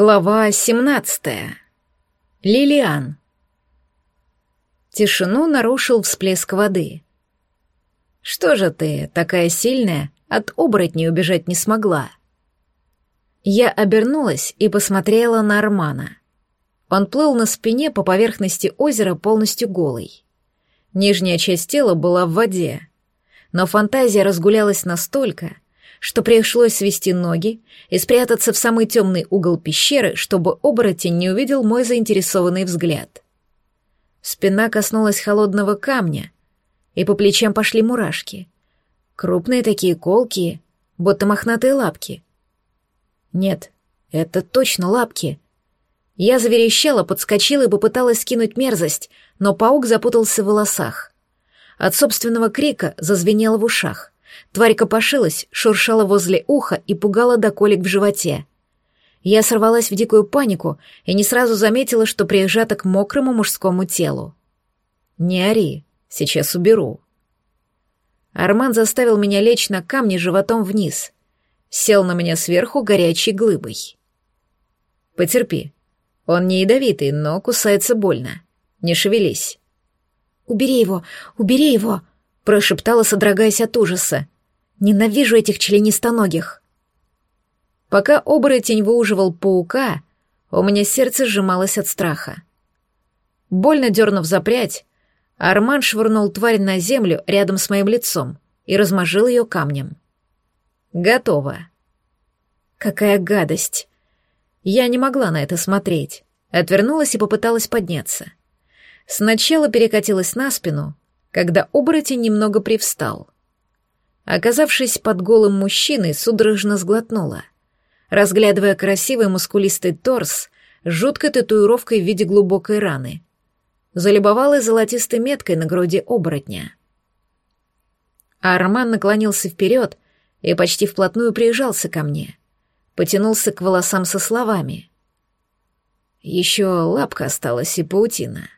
Глава 17. Лилиан. Тишину нарушил всплеск воды. «Что же ты, такая сильная, от оборотней убежать не смогла?» Я обернулась и посмотрела на Армана. Он плыл на спине по поверхности озера полностью голый. Нижняя часть тела была в воде, но фантазия разгулялась настолько, что пришлось свести ноги и спрятаться в самый темный угол пещеры, чтобы оборотень не увидел мой заинтересованный взгляд. Спина коснулась холодного камня, и по плечам пошли мурашки. Крупные такие колкие, будто мохнатые лапки. Нет, это точно лапки. Я заверещала, подскочила и попыталась скинуть мерзость, но паук запутался в волосах. От собственного крика зазвенело в ушах — Тварь копошилась, шуршала возле уха и пугала до колик в животе. Я сорвалась в дикую панику и не сразу заметила, что прижата к мокрому мужскому телу. «Не ори, сейчас уберу». Арман заставил меня лечь на камни животом вниз. Сел на меня сверху горячей глыбой. «Потерпи. Он не ядовитый, но кусается больно. Не шевелись». «Убери его! Убери его!» Прошептала, содрогаясь от ужаса. «Ненавижу этих членистоногих!» Пока оборотень выуживал паука, у меня сердце сжималось от страха. Больно дернув запрять, Арман швырнул тварь на землю рядом с моим лицом и размажил ее камнем. «Готово». Какая гадость! Я не могла на это смотреть, отвернулась и попыталась подняться. Сначала перекатилась на спину, когда оборотень немного привстал. Оказавшись под голым мужчиной, судорожно сглотнула, разглядывая красивый мускулистый торс с жуткой татуировкой в виде глубокой раны. Залюбовалась золотистой меткой на груди оборотня. А Арман наклонился вперед и почти вплотную прижался ко мне, потянулся к волосам со словами. «Еще лапка осталась и паутина.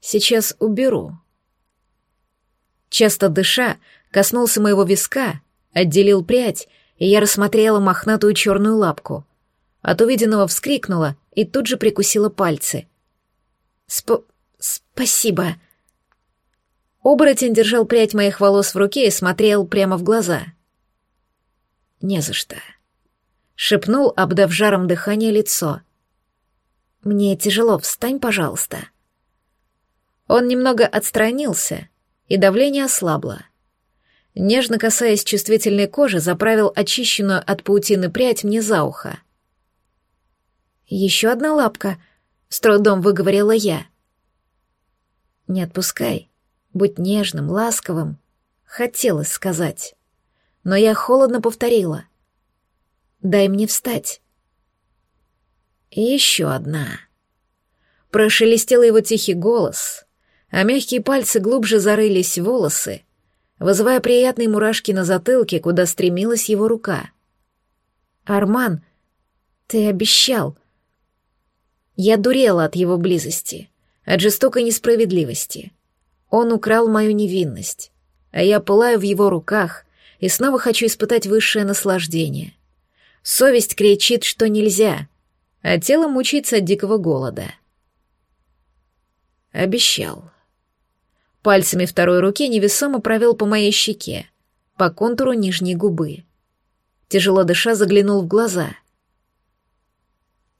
Сейчас уберу». Часто дыша, коснулся моего виска, отделил прядь, и я рассмотрела мохнатую черную лапку. От увиденного вскрикнула и тут же прикусила пальцы. «Сп... спасибо!» Оборотень держал прядь моих волос в руке и смотрел прямо в глаза. «Не за что», — шепнул, обдав жаром дыхание лицо. «Мне тяжело, встань, пожалуйста». Он немного отстранился, и давление ослабло. Нежно касаясь чувствительной кожи, заправил очищенную от паутины прядь мне за ухо. «Еще одна лапка», — с трудом выговорила я. «Не отпускай, будь нежным, ласковым», — хотелось сказать. Но я холодно повторила. «Дай мне встать». Еще одна. Прошелестел его тихий голос, а мягкие пальцы глубже зарылись в волосы, вызывая приятные мурашки на затылке, куда стремилась его рука. «Арман, ты обещал!» Я дурела от его близости, от жестокой несправедливости. Он украл мою невинность, а я пылаю в его руках и снова хочу испытать высшее наслаждение. Совесть кричит, что нельзя, а тело мучится от дикого голода. Обещал. Пальцами второй руки невесомо провел по моей щеке, по контуру нижней губы. Тяжело дыша заглянул в глаза.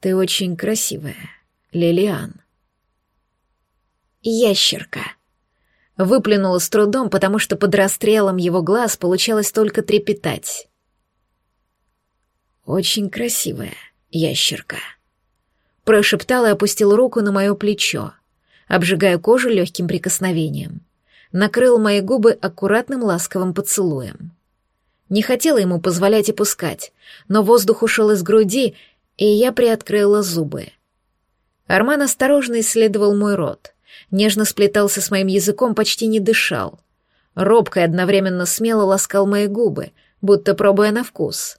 «Ты очень красивая, Лилиан». «Ящерка», выплюнула с трудом, потому что под расстрелом его глаз получалось только трепетать. «Очень красивая ящерка», — прошептал и опустил руку на мое плечо обжигая кожу легким прикосновением. Накрыл мои губы аккуратным ласковым поцелуем. Не хотела ему позволять и пускать, но воздух ушел из груди, и я приоткрыла зубы. Арман осторожно исследовал мой рот, нежно сплетался с моим языком, почти не дышал. Робко и одновременно смело ласкал мои губы, будто пробуя на вкус.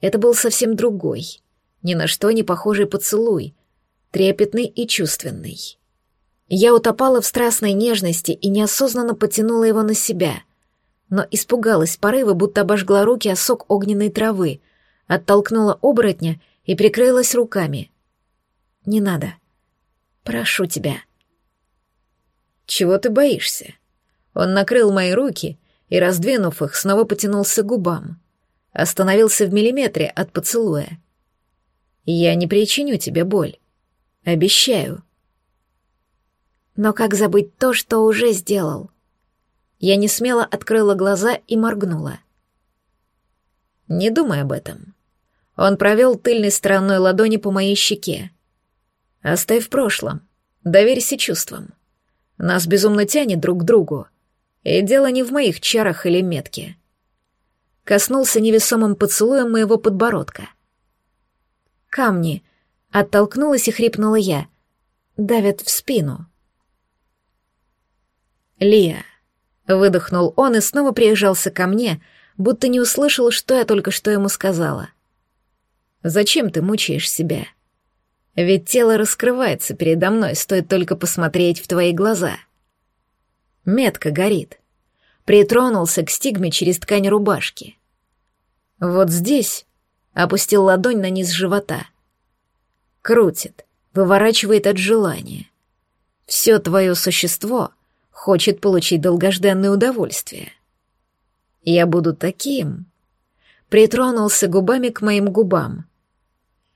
Это был совсем другой, ни на что не похожий поцелуй, трепетный и чувственный. Я утопала в страстной нежности и неосознанно потянула его на себя, но испугалась порыва, будто обожгла руки о сок огненной травы, оттолкнула оборотня и прикрылась руками. «Не надо. Прошу тебя». «Чего ты боишься?» Он накрыл мои руки и, раздвинув их, снова потянулся к губам. Остановился в миллиметре от поцелуя. «Я не причиню тебе боль. Обещаю». Но как забыть то, что уже сделал? Я не смело открыла глаза и моргнула. Не думай об этом. Он провел тыльной стороной ладони по моей щеке. Оставь в прошлом. Доверься чувствам. Нас безумно тянет друг к другу. И дело не в моих чарах или метке. Коснулся невесомым поцелуем моего подбородка. Камни. Оттолкнулась и хрипнула я. Давят в спину. «Лия», — выдохнул он и снова приезжался ко мне, будто не услышал, что я только что ему сказала. «Зачем ты мучаешь себя? Ведь тело раскрывается передо мной, стоит только посмотреть в твои глаза. Метка горит. Притронулся к стигме через ткань рубашки. Вот здесь опустил ладонь на низ живота. Крутит, выворачивает от желания. Все твое существо — хочет получить долгожданное удовольствие. Я буду таким. Притронулся губами к моим губам.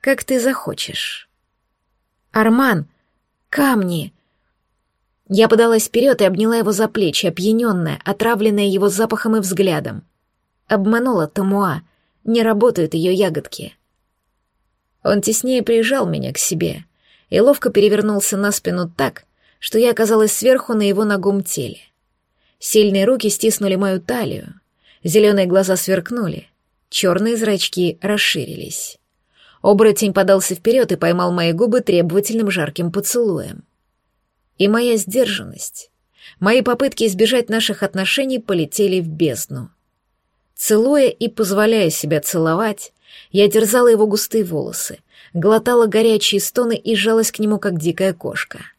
Как ты захочешь. Арман, камни. Я подалась вперед и обняла его за плечи, опьяненная, отравленная его запахом и взглядом. Обманула Тамуа, не работают ее ягодки. Он теснее прижал меня к себе и ловко перевернулся на спину так, что я оказалась сверху на его ногом теле. Сильные руки стиснули мою талию, зеленые глаза сверкнули, черные зрачки расширились. Оборотень подался вперед и поймал мои губы требовательным жарким поцелуем. И моя сдержанность, мои попытки избежать наших отношений полетели в бездну. Целуя и позволяя себя целовать, я терзала его густые волосы, глотала горячие стоны и жалась к нему, как дикая кошка —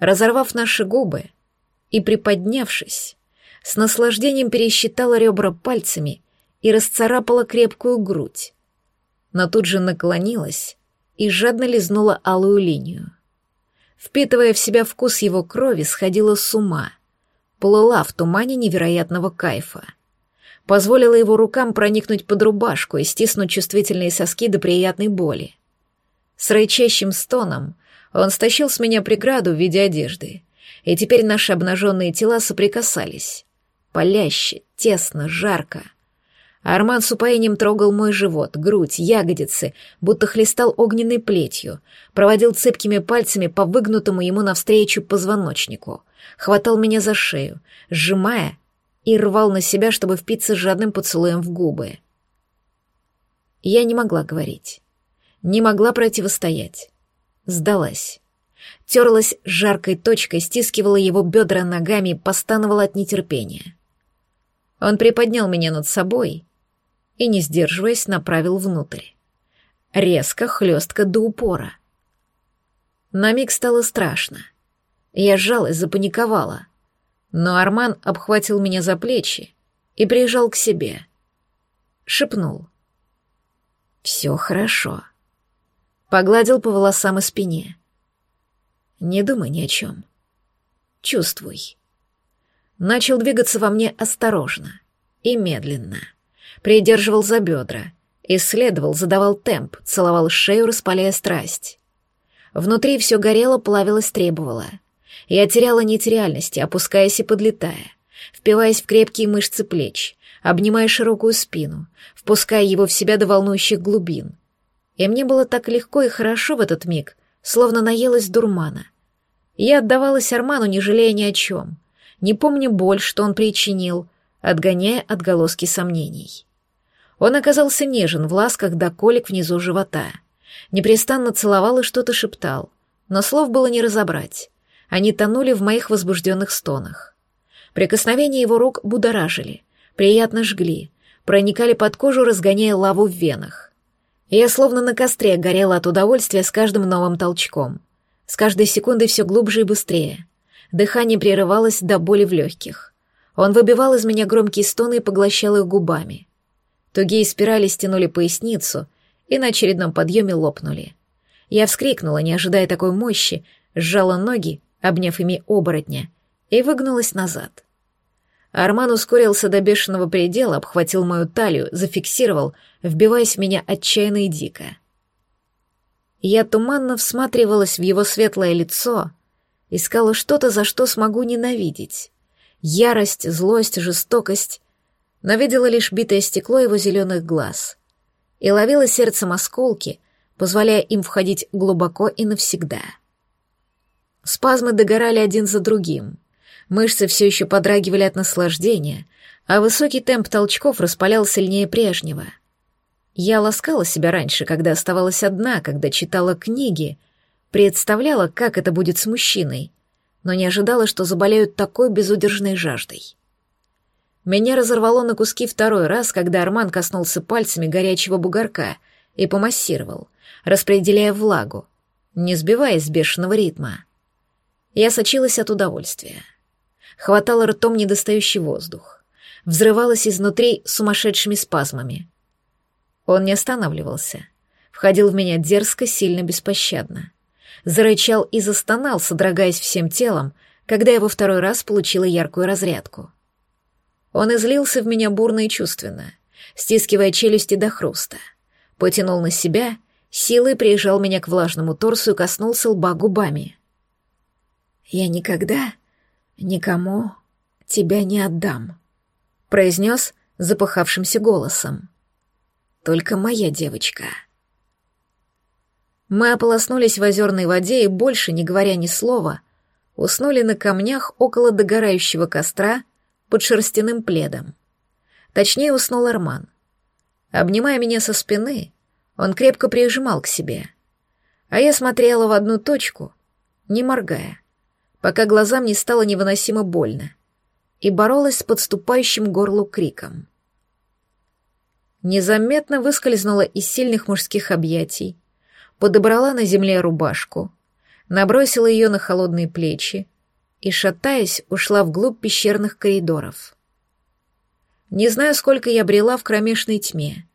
разорвав наши губы и приподнявшись, с наслаждением пересчитала ребра пальцами и расцарапала крепкую грудь, но тут же наклонилась и жадно лизнула алую линию. Впитывая в себя вкус его крови, сходила с ума, плыла в тумане невероятного кайфа. Позволила его рукам проникнуть под рубашку и стиснуть чувствительные соски до приятной боли. С рычащим стоном он стащил с меня преграду в виде одежды, и теперь наши обнаженные тела соприкасались. Паляще, тесно, жарко. Арман с упоением трогал мой живот, грудь, ягодицы, будто хлестал огненной плетью, проводил цепкими пальцами по выгнутому ему навстречу позвоночнику, хватал меня за шею, сжимая и рвал на себя, чтобы впиться жадным поцелуем в губы. Я не могла говорить, не могла противостоять сдалась. Терлась жаркой точкой, стискивала его бедра ногами, постановала от нетерпения. Он приподнял меня над собой и, не сдерживаясь, направил внутрь. Резко, хлестко до упора. На миг стало страшно. Я сжалась, запаниковала. Но Арман обхватил меня за плечи и прижал к себе. Шепнул. «Все хорошо». Погладил по волосам и спине. Не думай ни о чем. Чувствуй. Начал двигаться во мне осторожно и медленно. Придерживал за бедра, исследовал, задавал темп, целовал шею, распаляя страсть. Внутри все горело, плавилось, требовало. Я теряла нить реальности, опускаясь и подлетая, впиваясь в крепкие мышцы плеч, обнимая широкую спину, впуская его в себя до волнующих глубин, и мне было так легко и хорошо в этот миг, словно наелась дурмана. Я отдавалась Арману, не жалея ни о чем, не помня боль, что он причинил, отгоняя отголоски сомнений. Он оказался нежен в ласках до колик внизу живота, непрестанно целовал и что-то шептал, но слов было не разобрать. Они тонули в моих возбужденных стонах. Прикосновения его рук будоражили, приятно жгли, проникали под кожу, разгоняя лаву в венах. Я словно на костре горела от удовольствия с каждым новым толчком. С каждой секундой все глубже и быстрее. Дыхание прерывалось до боли в легких. Он выбивал из меня громкие стоны и поглощал их губами. Тугие спирали стянули поясницу и на очередном подъеме лопнули. Я вскрикнула, не ожидая такой мощи, сжала ноги, обняв ими оборотня, и выгнулась назад. Арман ускорился до бешеного предела, обхватил мою талию, зафиксировал, вбиваясь в меня отчаянно и дико. Я туманно всматривалась в его светлое лицо, искала что-то, за что смогу ненавидеть. Ярость, злость, жестокость, но видела лишь битое стекло его зеленых глаз. И ловила сердцем осколки, позволяя им входить глубоко и навсегда. Спазмы догорали один за другим. Мышцы все еще подрагивали от наслаждения, а высокий темп толчков распалял сильнее прежнего. Я ласкала себя раньше, когда оставалась одна, когда читала книги, представляла, как это будет с мужчиной, но не ожидала, что заболеют такой безудержной жаждой. Меня разорвало на куски второй раз, когда Арман коснулся пальцами горячего бугорка и помассировал, распределяя влагу, не сбиваясь с бешеного ритма. Я сочилась от удовольствия. Хватала ртом недостающий воздух. Взрывалась изнутри сумасшедшими спазмами. Он не останавливался. Входил в меня дерзко, сильно, беспощадно. Зарычал и застонал, содрогаясь всем телом, когда я во второй раз получила яркую разрядку. Он излился в меня бурно и чувственно, стискивая челюсти до хруста. Потянул на себя, силой прижал меня к влажному торсу и коснулся лба губами. «Я никогда никому тебя не отдам», — произнес запыхавшимся голосом. «Только моя девочка». Мы ополоснулись в озерной воде и, больше не говоря ни слова, уснули на камнях около догорающего костра под шерстяным пледом. Точнее, уснул Арман. Обнимая меня со спины, он крепко прижимал к себе. А я смотрела в одну точку, не моргая, пока глазам не стало невыносимо больно, и боролась с подступающим горлу криком. Незаметно выскользнула из сильных мужских объятий, подобрала на земле рубашку, набросила ее на холодные плечи, и, шатаясь, ушла вглубь пещерных коридоров. Не знаю, сколько я брела в кромешной тьме.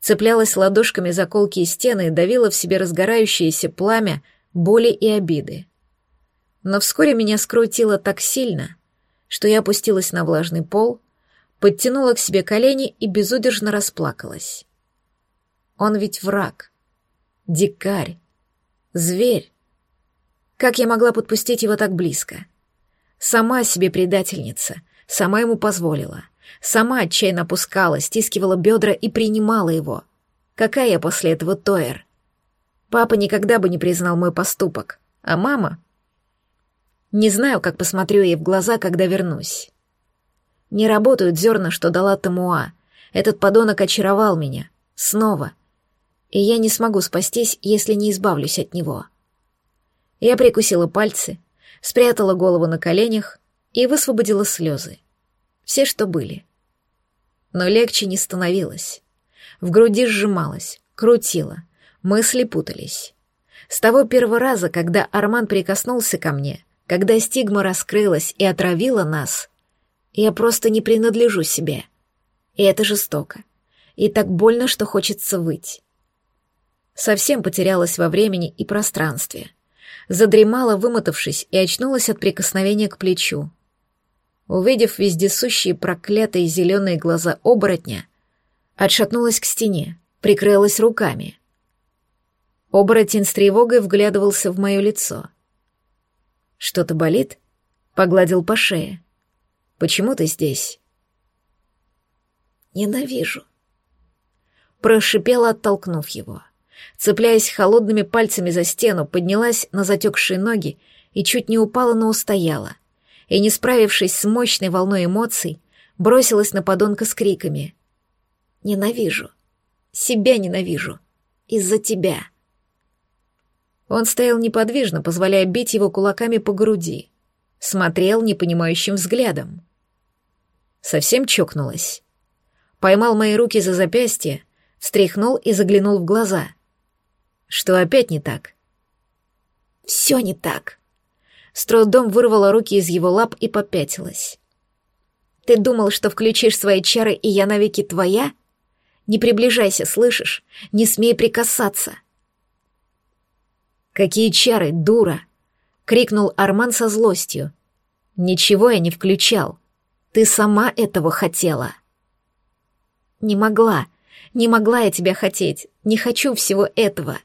Цеплялась ладошками за колкие стены и давила в себе разгорающееся пламя боли и обиды. Но вскоре меня скрутило так сильно, что я опустилась на влажный пол, подтянула к себе колени и безудержно расплакалась. Он ведь враг, дикарь, зверь. Как я могла подпустить его так близко? Сама себе предательница, сама ему позволила. Сама отчаянно опускала, стискивала бедра и принимала его. Какая я после этого Тойер? Папа никогда бы не признал мой поступок, а мама... Не знаю, как посмотрю ей в глаза, когда вернусь. Не работают зерна, что дала Тамуа. Этот подонок очаровал меня. Снова. И я не смогу спастись, если не избавлюсь от него. Я прикусила пальцы, спрятала голову на коленях и высвободила слезы. Все, что были. Но легче не становилось. В груди сжималось, крутило, мысли путались. С того первого раза, когда Арман прикоснулся ко мне, когда стигма раскрылась и отравила нас, я просто не принадлежу себе. И это жестоко. И так больно, что хочется выть. Совсем потерялась во времени и пространстве — задремала, вымотавшись, и очнулась от прикосновения к плечу. Увидев вездесущие проклятые зеленые глаза оборотня, отшатнулась к стене, прикрылась руками. Оборотень с тревогой вглядывался в мое лицо. «Что-то болит?» — погладил по шее. «Почему ты здесь?» «Ненавижу», — прошипела, оттолкнув его цепляясь холодными пальцами за стену, поднялась на затекшие ноги и чуть не упала, но устояла. И, не справившись с мощной волной эмоций, бросилась на подонка с криками. «Ненавижу. Себя ненавижу. Из-за тебя». Он стоял неподвижно, позволяя бить его кулаками по груди. Смотрел непонимающим взглядом. Совсем чокнулась. Поймал мои руки за запястье, встряхнул и заглянул в глаза — что опять не так? Все не так. С трудом вырвала руки из его лап и попятилась. Ты думал, что включишь свои чары, и я навеки твоя? Не приближайся, слышишь? Не смей прикасаться. Какие чары, дура! крикнул Арман со злостью. Ничего я не включал. Ты сама этого хотела. Не могла. Не могла я тебя хотеть. Не хочу всего этого.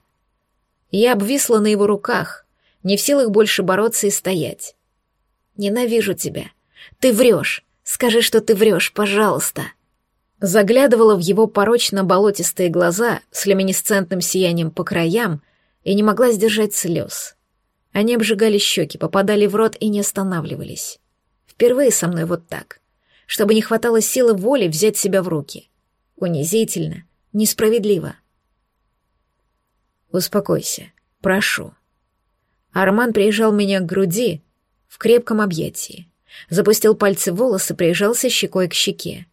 Я обвисла на его руках, не в силах больше бороться и стоять. Ненавижу тебя. Ты врешь. Скажи, что ты врешь, пожалуйста. Заглядывала в его порочно-болотистые глаза с люминесцентным сиянием по краям и не могла сдержать слез. Они обжигали щеки, попадали в рот и не останавливались. Впервые со мной вот так. Чтобы не хватало силы воли взять себя в руки. Унизительно, несправедливо. Успокойся, прошу. Арман приезжал меня к груди в крепком объятии. Запустил пальцы в волосы, прижался щекой к щеке.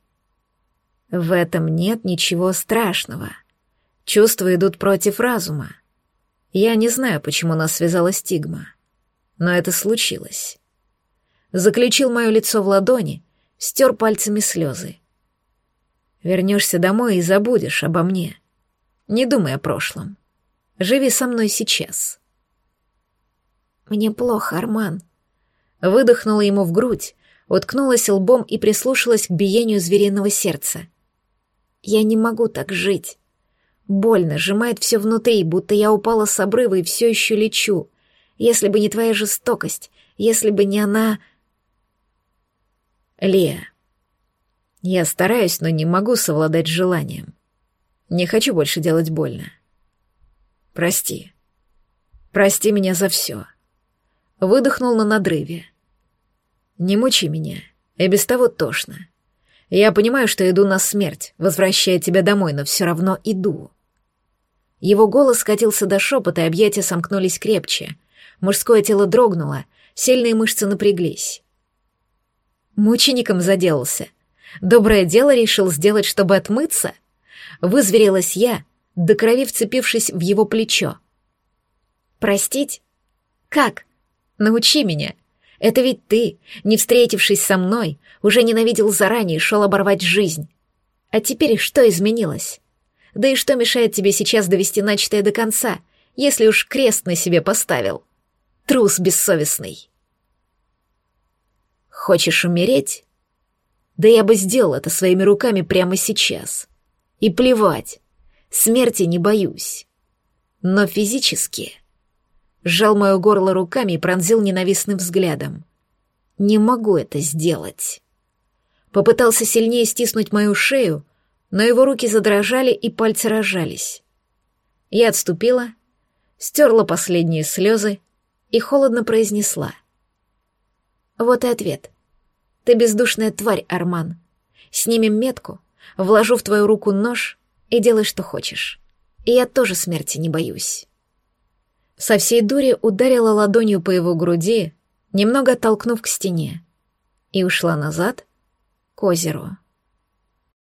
В этом нет ничего страшного. Чувства идут против разума. Я не знаю, почему нас связала стигма, но это случилось. Заключил мое лицо в ладони, стер пальцами слезы. Вернешься домой и забудешь обо мне. Не думай о прошлом. Живи со мной сейчас. Мне плохо, Арман. Выдохнула ему в грудь, уткнулась лбом и прислушалась к биению звериного сердца. Я не могу так жить. Больно, сжимает все внутри, будто я упала с обрыва и все еще лечу. Если бы не твоя жестокость, если бы не она... Лея, я стараюсь, но не могу совладать с желанием. Не хочу больше делать больно. Прости. Прости меня за все. Выдохнул на надрыве. Не мучи меня, и без того тошно. Я понимаю, что иду на смерть, возвращая тебя домой, но все равно иду. Его голос скатился до шепота, и объятия сомкнулись крепче. Мужское тело дрогнуло, сильные мышцы напряглись. Мучеником заделался. Доброе дело решил сделать, чтобы отмыться? Вызверилась я, до крови вцепившись в его плечо. «Простить? Как? Научи меня. Это ведь ты, не встретившись со мной, уже ненавидел заранее и шел оборвать жизнь. А теперь что изменилось? Да и что мешает тебе сейчас довести начатое до конца, если уж крест на себе поставил? Трус бессовестный. Хочешь умереть? Да я бы сделал это своими руками прямо сейчас. И плевать, смерти не боюсь. Но физически сжал мое горло руками и пронзил ненавистным взглядом. Не могу это сделать. Попытался сильнее стиснуть мою шею, но его руки задрожали и пальцы разжались. Я отступила, стерла последние слезы и холодно произнесла. Вот и ответ. Ты бездушная тварь, Арман. Снимем метку, вложу в твою руку нож и делай, что хочешь. И я тоже смерти не боюсь со всей дури ударила ладонью по его груди, немного оттолкнув к стене, и ушла назад к озеру.